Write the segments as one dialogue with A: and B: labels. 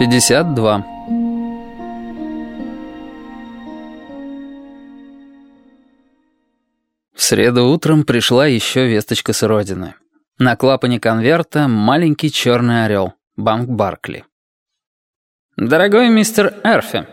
A: 52. В среду утром пришла еще весточка с родины. На клапане конверта маленький черный орел, банк Баркли. «Дорогой мистер Эрфи,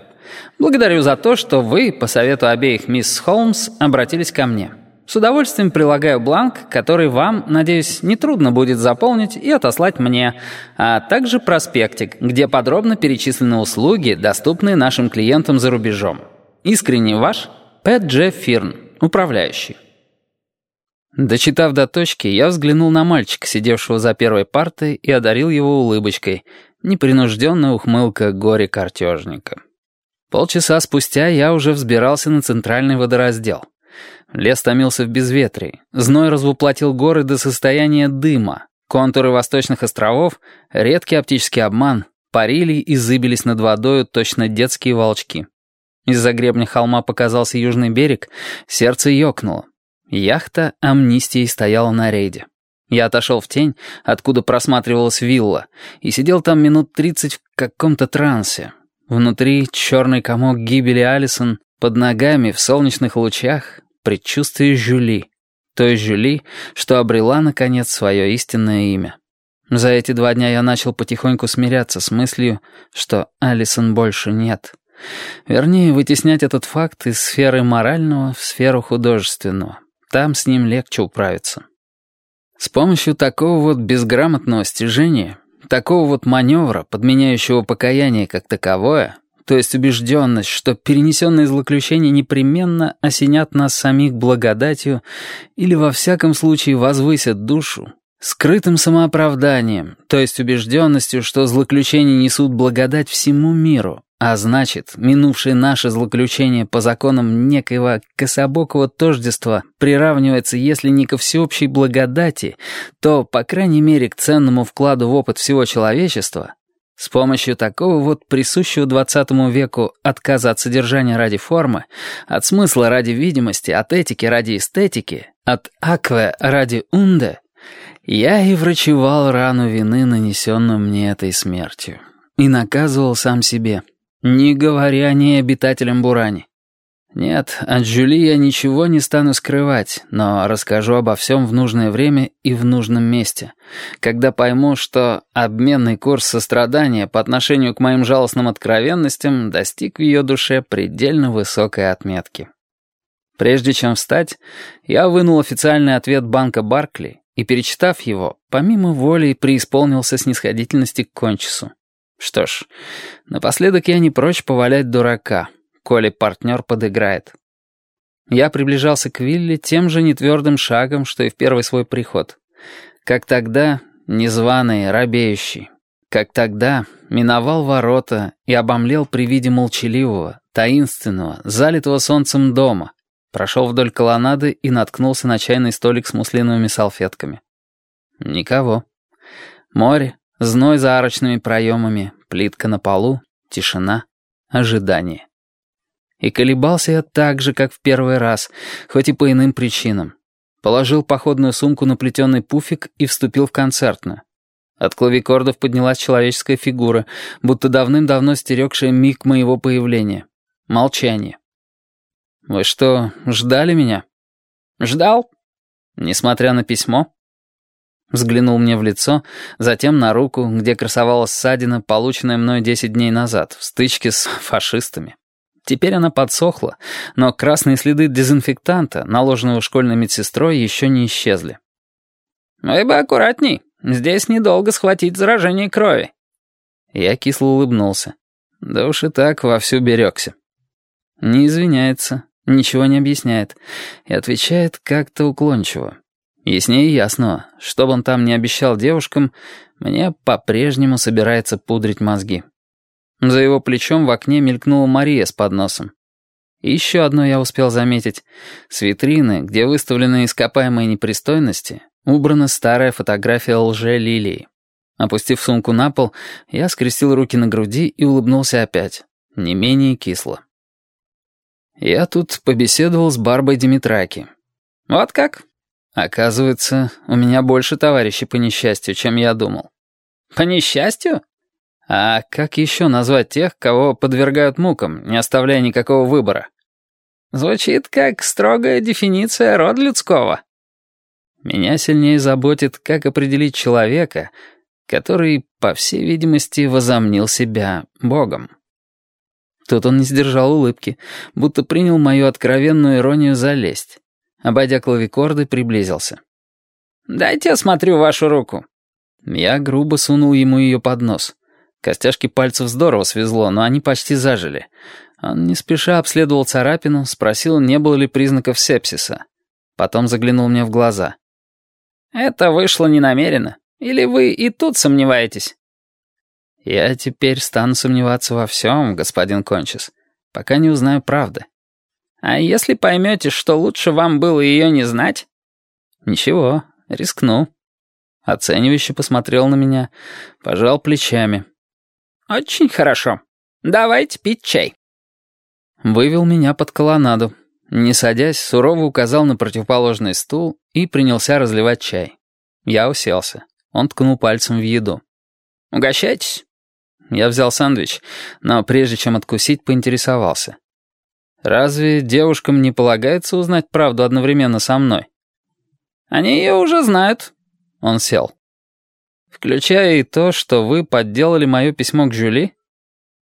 A: благодарю за то, что вы, по совету обеих мисс Холмс, обратились ко мне». С удовольствием прилагаю бланк, который вам, надеюсь, нетрудно будет заполнить и отослать мне, а также проспектик, где подробно перечислены услуги, доступные нашим клиентам за рубежом. Искренне ваш Пэт Дж. Фирн, управляющий. Дочитав до точки, я взглянул на мальчика, сидевшего за первой партой, и одарил его улыбочкой. Непринужденная ухмылка горе-картежника. Полчаса спустя я уже взбирался на центральный водораздел. Лес томился в безветрии. Зной развоплотил горы до состояния дыма. Контуры восточных островов, редкий оптический обман, парили и зыбились над водою точно детские волчки. Из-за гребня холма показался южный берег, сердце ёкнуло. Яхта амнистии стояла на рейде. Я отошел в тень, откуда просматривалась вилла, и сидел там минут тридцать в каком-то трансе. Внутри черный комок гибели Алисон, под ногами в солнечных лучах предчувствие Жюли, той Жюли, что обрела, наконец, свое истинное имя. За эти два дня я начал потихоньку смиряться с мыслью, что Алисон больше нет. Вернее, вытеснять этот факт из сферы морального в сферу художественного. Там с ним легче управиться. С помощью такого вот безграмотного стяжения, такого вот маневра, подменяющего покаяние как таковое, то есть убежденность, что перенесенные злоключения непременно осенят нас самих благодатью или во всяком случае возвысят душу, скрытым самооправданием, то есть убежденностью, что злоключения несут благодать всему миру, а значит, минувшие наши злоключения по законам некоего кособокого тождества приравнивается, если не ко всеобщей благодати, то, по крайней мере, к ценному вкладу в опыт всего человечества, с помощью такого вот присущего XX веку отказа от содержания ради формы, от смысла ради видимости, от этики ради эстетики, от акве ради унде, я и врачевал рану вины, нанесенную мне этой смертью, и наказывал сам себе, не говоря ни обитателям Бурани. Нет, от Жюли я ничего не стану скрывать, но расскажу обо всем в нужное время и в нужном месте, когда пойму, что обменный курс сострадания по отношению к моим жалостным откровенностям достиг в ее душе предельно высокой отметки. Прежде чем встать, я вынул официальный ответ банка Баркли и, перечитав его, помимо воли преисполнился снисходительности к кончису. Что ж, напоследок я не прочь повалять дурака — коли партнер подыграет. Я приближался к вилле тем же нетвердым шагом, что и в первый свой приход. Как тогда, незваный, робеющий. Как тогда, миновал ворота и обомлел при виде молчаливого, таинственного, залитого солнцем дома. Прошел вдоль колоннады и наткнулся на чайный столик с муслиновыми салфетками. Никого. Море, зной за арочными проемами, плитка на полу, тишина, ожидание. И колебался я так же, как в первый раз, хоть и по иным причинам. Положил походную сумку на плетеный пуфик и вступил в концертную. От клавикордов поднялась человеческая фигура, будто давным-давно стерегшая миг моего появления. Молчание. «Вы что, ждали меня?» «Ждал?» «Несмотря на письмо?» Взглянул мне в лицо, затем на руку, где красовалась ссадина, полученная мной десять дней назад, в стычке с фашистами. Теперь она подсохла, но красные следы дезинфектанта, наложенного школьной медсестрой, еще не исчезли. «Вы бы аккуратней. Здесь недолго схватить заражение крови». Я кисло улыбнулся. Да уж и так вовсю берегся. Не извиняется, ничего не объясняет и отвечает как-то уклончиво. Яснее ясного, что бы он там не обещал девушкам, мне по-прежнему собирается пудрить мозги. За его плечом в окне мелькнула Мария с подносом. И еще одно я успел заметить. С витрины, где выставлены ископаемые непристойности, убрана старая фотография лже-лилии. Опустив сумку на пол, я скрестил руки на груди и улыбнулся опять, не менее кисло. Я тут побеседовал с Барбой Димитраки. Вот как? Оказывается, у меня больше товарищей по несчастью, чем я думал. По несчастью? А как еще назвать тех, кого подвергают мукам, не оставляя никакого выбора? Звучит как строгая дефиниция рода людского. Меня сильнее заботит, как определить человека, который, по всей видимости, возомнил себя Богом. Тут он не сдержал улыбки, будто принял мою откровенную иронию за лесть. Обойдя клавикорды, приблизился. «Дайте осмотрю вашу руку». Я грубо сунул ему ее под нос. Костяшки пальцев здорово свезло, но они почти зажили. Он не спеша обследовал царапину, спросил, не было ли признаков сепсиса. Потом заглянул мне в глаза. «Это вышло ненамеренно. Или вы и тут сомневаетесь?» «Я теперь стану сомневаться во всем, господин Кончис, пока не узнаю правды». «А если поймете, что лучше вам было ее не знать?» «Ничего, рискну». Оценивающе посмотрел на меня, пожал плечами. «Очень хорошо. Давайте пить чай». Вывел меня под колоннаду. Не садясь, сурово указал на противоположный стул и принялся разливать чай. Я уселся. Он ткнул пальцем в еду. «Угощайтесь». Я взял сэндвич, но прежде чем откусить, поинтересовался. «Разве девушкам не полагается узнать правду одновременно со мной?» «Они ее уже знают». Он сел. «Включая и то, что вы подделали мое письмо к Жюли?»